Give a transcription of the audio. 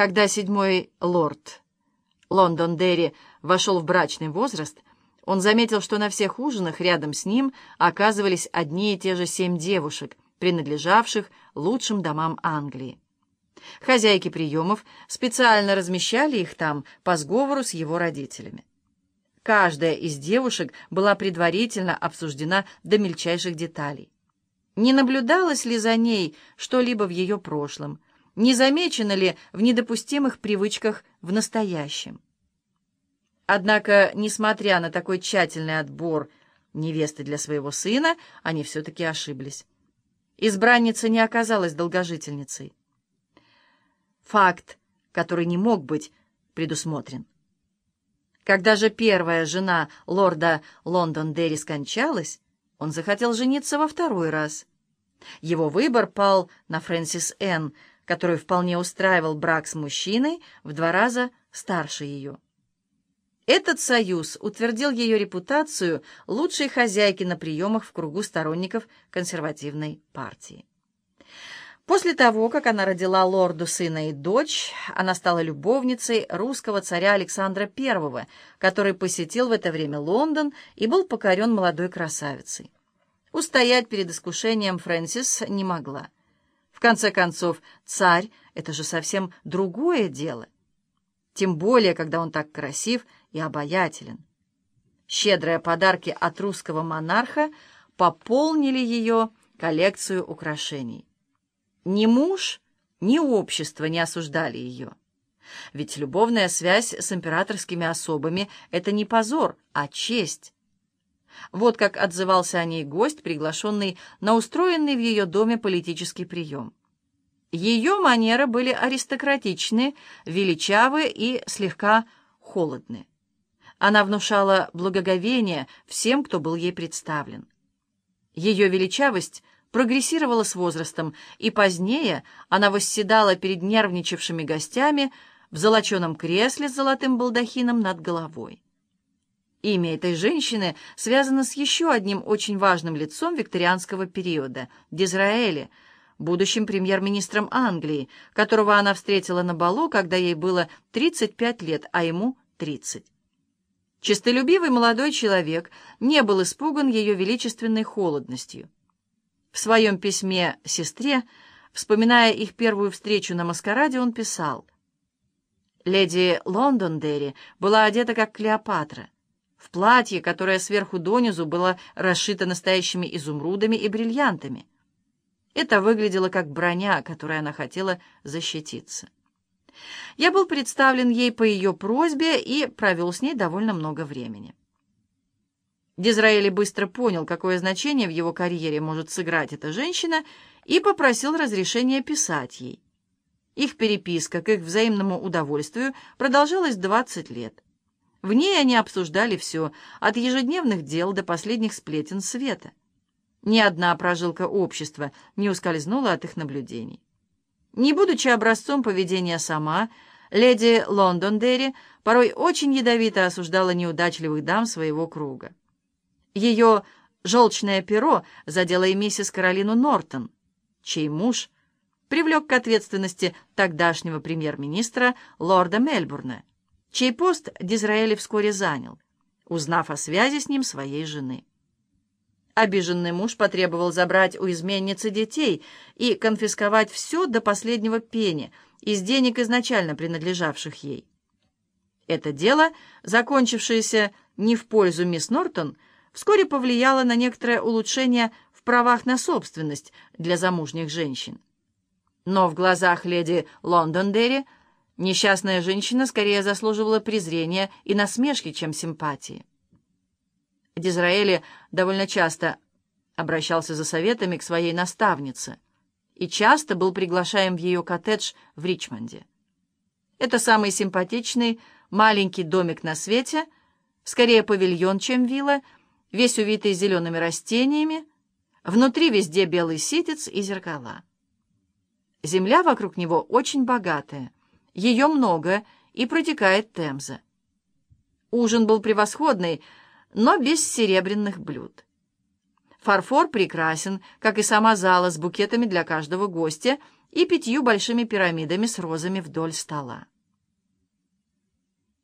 Когда седьмой лорд Лондон Дерри вошел в брачный возраст, он заметил, что на всех ужинах рядом с ним оказывались одни и те же семь девушек, принадлежавших лучшим домам Англии. Хозяйки приемов специально размещали их там по сговору с его родителями. Каждая из девушек была предварительно обсуждена до мельчайших деталей. Не наблюдалось ли за ней что-либо в ее прошлом, не замечено ли в недопустимых привычках в настоящем. Однако, несмотря на такой тщательный отбор невесты для своего сына, они все-таки ошиблись. Избранница не оказалась долгожительницей. Факт, который не мог быть предусмотрен. Когда же первая жена лорда Лондон-Дерри скончалась, он захотел жениться во второй раз. Его выбор пал на Фрэнсис Энн, который вполне устраивал брак с мужчиной в два раза старше ее. Этот союз утвердил ее репутацию лучшей хозяйки на приемах в кругу сторонников консервативной партии. После того, как она родила лорду сына и дочь, она стала любовницей русского царя Александра I, который посетил в это время Лондон и был покорен молодой красавицей. Устоять перед искушением Фрэнсис не могла. В конце концов, царь — это же совсем другое дело. Тем более, когда он так красив и обаятелен. Щедрые подарки от русского монарха пополнили ее коллекцию украшений. Ни муж, ни общество не осуждали ее. Ведь любовная связь с императорскими особами — это не позор, а честь. Вот как отзывался о ней гость, приглашенный на устроенный в ее доме политический прием. Ее манеры были аристократичны, величавы и слегка холодны. Она внушала благоговение всем, кто был ей представлен. Ее величавость прогрессировала с возрастом, и позднее она восседала перед нервничавшими гостями в золоченом кресле с золотым балдахином над головой. Имя этой женщины связано с еще одним очень важным лицом викторианского периода — Дизраэли, будущим премьер-министром Англии, которого она встретила на балу, когда ей было 35 лет, а ему — 30. Чистолюбивый молодой человек не был испуган ее величественной холодностью. В своем письме сестре, вспоминая их первую встречу на маскараде, он писал, «Леди Лондондерри была одета как Клеопатра, в платье, которое сверху донизу было расшито настоящими изумрудами и бриллиантами. Это выглядело как броня, которой она хотела защититься. Я был представлен ей по ее просьбе и провел с ней довольно много времени. Дизраэли быстро понял, какое значение в его карьере может сыграть эта женщина, и попросил разрешения писать ей. Их переписка к их взаимному удовольствию продолжалась 20 лет. В ней они обсуждали все, от ежедневных дел до последних сплетен света. Ни одна прожилка общества не ускользнула от их наблюдений. Не будучи образцом поведения сама, леди Лондондерри порой очень ядовито осуждала неудачливых дам своего круга. Ее желчное перо задело и миссис Каролину Нортон, чей муж привлек к ответственности тогдашнего премьер-министра лорда Мельбурна, чей пост Дизраэли вскоре занял, узнав о связи с ним своей жены. Обиженный муж потребовал забрать у изменницы детей и конфисковать все до последнего пени из денег, изначально принадлежавших ей. Это дело, закончившееся не в пользу мисс Нортон, вскоре повлияло на некоторое улучшение в правах на собственность для замужних женщин. Но в глазах леди Лондондерри несчастная женщина скорее заслуживала презрения и насмешки, чем симпатии. Дизраэли довольно часто обращался за советами к своей наставнице и часто был приглашаем в ее коттедж в Ричмонде. Это самый симпатичный маленький домик на свете, скорее павильон, чем вилла, весь увитый зелеными растениями, внутри везде белый ситец и зеркала. Земля вокруг него очень богатая, ее много и протекает Темза. Ужин был превосходный, но без серебряных блюд. Фарфор прекрасен, как и сама зала с букетами для каждого гостя и пятью большими пирамидами с розами вдоль стола.